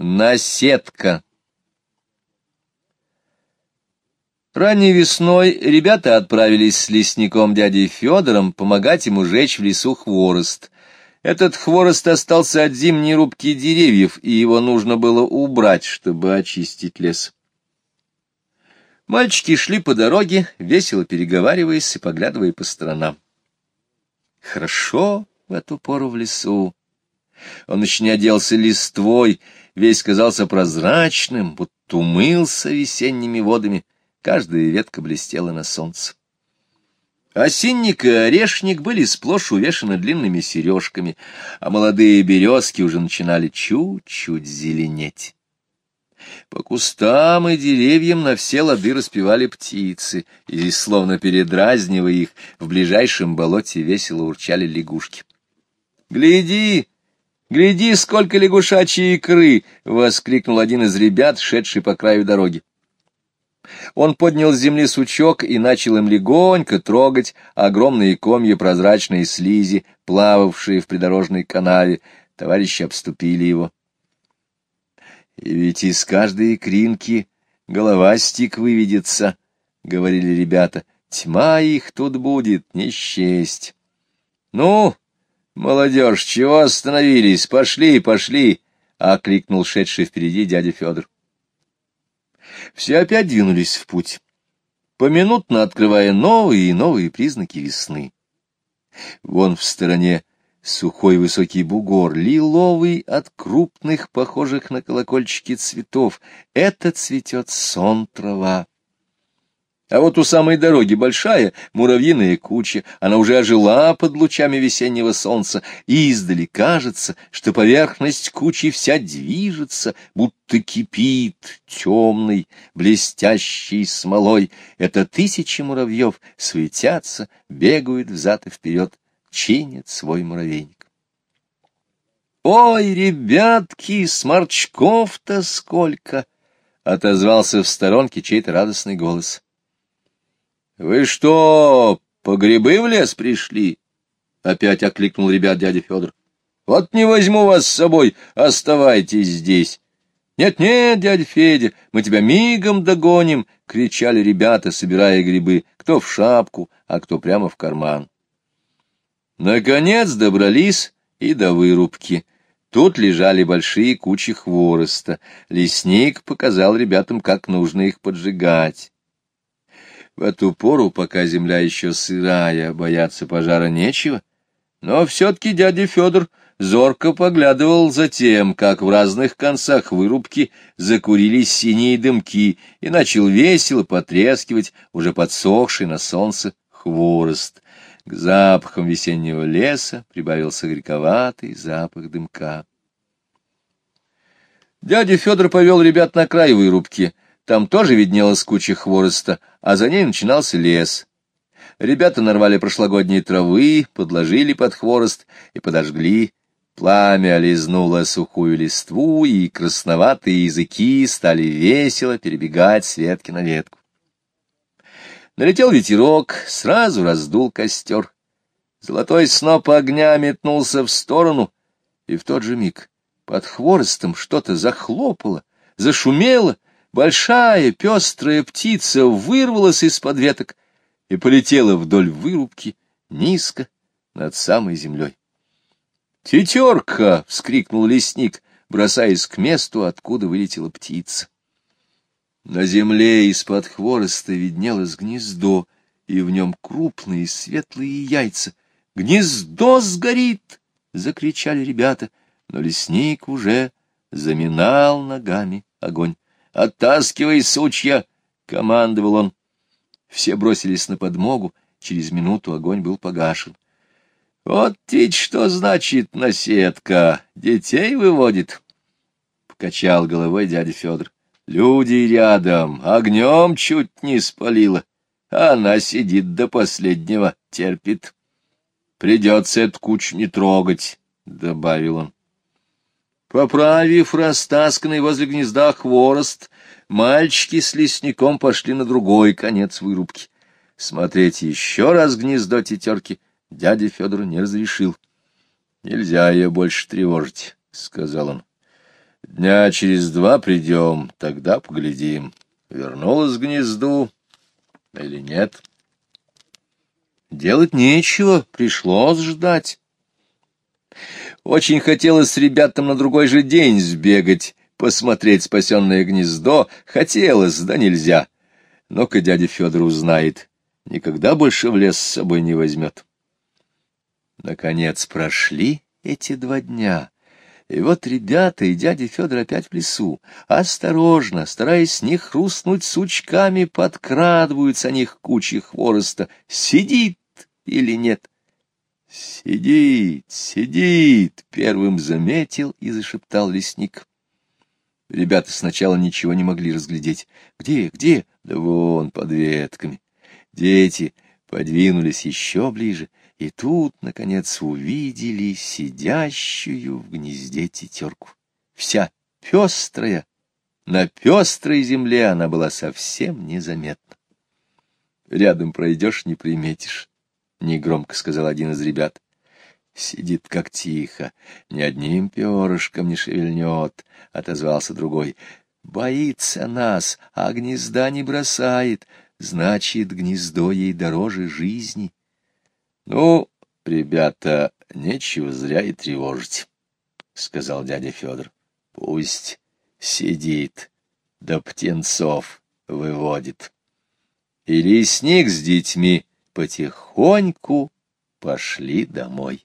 Наседка. Ранней весной ребята отправились с лесником дядей Федором помогать ему жечь в лесу хворост. Этот хворост остался от зимней рубки деревьев, и его нужно было убрать, чтобы очистить лес. Мальчики шли по дороге, весело переговариваясь и поглядывая по сторонам. Хорошо в эту пору в лесу. Он еще не оделся листвой, весь казался прозрачным, будто умылся весенними водами, каждая ветка блестела на солнце. Осинник и орешник были сплошь увешаны длинными сережками, а молодые березки уже начинали чуть-чуть зеленеть. По кустам и деревьям на все лады распевали птицы, и, словно передразнивая их, в ближайшем болоте весело урчали лягушки. «Гляди!» «Гляди, сколько лягушачьей икры!» — воскликнул один из ребят, шедший по краю дороги. Он поднял с земли сучок и начал им легонько трогать огромные комья прозрачной слизи, плававшие в придорожной канаве. Товарищи обступили его. «И ведь из каждой икринки головастик выведется», — говорили ребята. «Тьма их тут будет, не счесть». «Ну, «Молодежь, чего остановились? Пошли, пошли!» — окликнул шедший впереди дядя Федор. Все опять двинулись в путь, поминутно открывая новые и новые признаки весны. Вон в стороне сухой высокий бугор, лиловый от крупных, похожих на колокольчики цветов. Это цветет сон трава. А вот у самой дороги большая муравьиная куча, она уже ожила под лучами весеннего солнца, и издали кажется, что поверхность кучи вся движется, будто кипит темной, блестящей смолой. Это тысячи муравьев суетятся, бегают взад и вперед, чинят свой муравейник. «Ой, ребятки, сморчков-то сколько!» — отозвался в сторонке чей-то радостный голос. — Вы что, по грибы в лес пришли? — опять окликнул ребят дядя Федор. — Вот не возьму вас с собой, оставайтесь здесь. «Нет, — Нет-нет, дядя Федя, мы тебя мигом догоним! — кричали ребята, собирая грибы, кто в шапку, а кто прямо в карман. Наконец добрались и до вырубки. Тут лежали большие кучи хвороста. Лесник показал ребятам, как нужно их поджигать. В эту пору, пока земля еще сырая, бояться пожара нечего. Но все-таки дядя Федор зорко поглядывал за тем, как в разных концах вырубки закурились синие дымки, и начал весело потрескивать уже подсохший на солнце хворост. К запахам весеннего леса прибавился горьковатый запах дымка. Дядя Федор повел ребят на край вырубки — там тоже виднелась куча хвороста, а за ней начинался лес. Ребята нарвали прошлогодние травы, подложили под хворост и подожгли. Пламя лизнуло сухую листву, и красноватые языки стали весело перебегать с ветки на ветку. Налетел ветерок, сразу раздул костер. Золотой сноп огня метнулся в сторону, и в тот же миг под хворостом что-то захлопало, зашумело, Большая пестрая птица вырвалась из-под веток и полетела вдоль вырубки низко над самой землей. «Тетерка!» — вскрикнул лесник, бросаясь к месту, откуда вылетела птица. На земле из-под хвороста виднелось гнездо, и в нем крупные светлые яйца. «Гнездо сгорит!» — закричали ребята, но лесник уже заминал ногами огонь. «Оттаскивай, сучья!» — командовал он. Все бросились на подмогу, через минуту огонь был погашен. «Вот ведь что значит наседка! Детей выводит!» — покачал головой дядя Федор. «Люди рядом, огнем чуть не спалила, она сидит до последнего, терпит. Придется эту кучу не трогать», — добавил он. Поправив растасканный возле гнезда хворост, мальчики с лесником пошли на другой конец вырубки. Смотреть еще раз гнездо тетерки дядя Федор не разрешил. — Нельзя ее больше тревожить, — сказал он. — Дня через два придем, тогда поглядим, вернулась к гнезду или нет. Делать нечего, пришлось ждать. Очень хотелось ребятам на другой же день сбегать, посмотреть спасенное гнездо. Хотелось, да нельзя. Но-ка дядя Федор узнает, никогда больше в лес с собой не возьмет. Наконец прошли эти два дня. И вот ребята и дядя Федор опять в лесу. Осторожно, стараясь них хрустнуть сучками, подкрадываются они к куче хвороста. Сидит или нет? Сидит, сидит, первым заметил и зашептал лесник. Ребята сначала ничего не могли разглядеть. Где, где? Да вон, под ветками. Дети подвинулись еще ближе, и тут, наконец, увидели сидящую в гнезде тетерку. Вся пестрая, на пестрой земле она была совсем незаметна. Рядом пройдешь — не приметишь, — негромко сказал один из ребят. Сидит как тихо, ни одним перышком не шевельнет, — отозвался другой. Боится нас, а гнезда не бросает, значит, гнездо ей дороже жизни. Ну, ребята, нечего зря и тревожить, — сказал дядя Федор. Пусть сидит, да птенцов выводит. И лесник с детьми потихоньку пошли домой.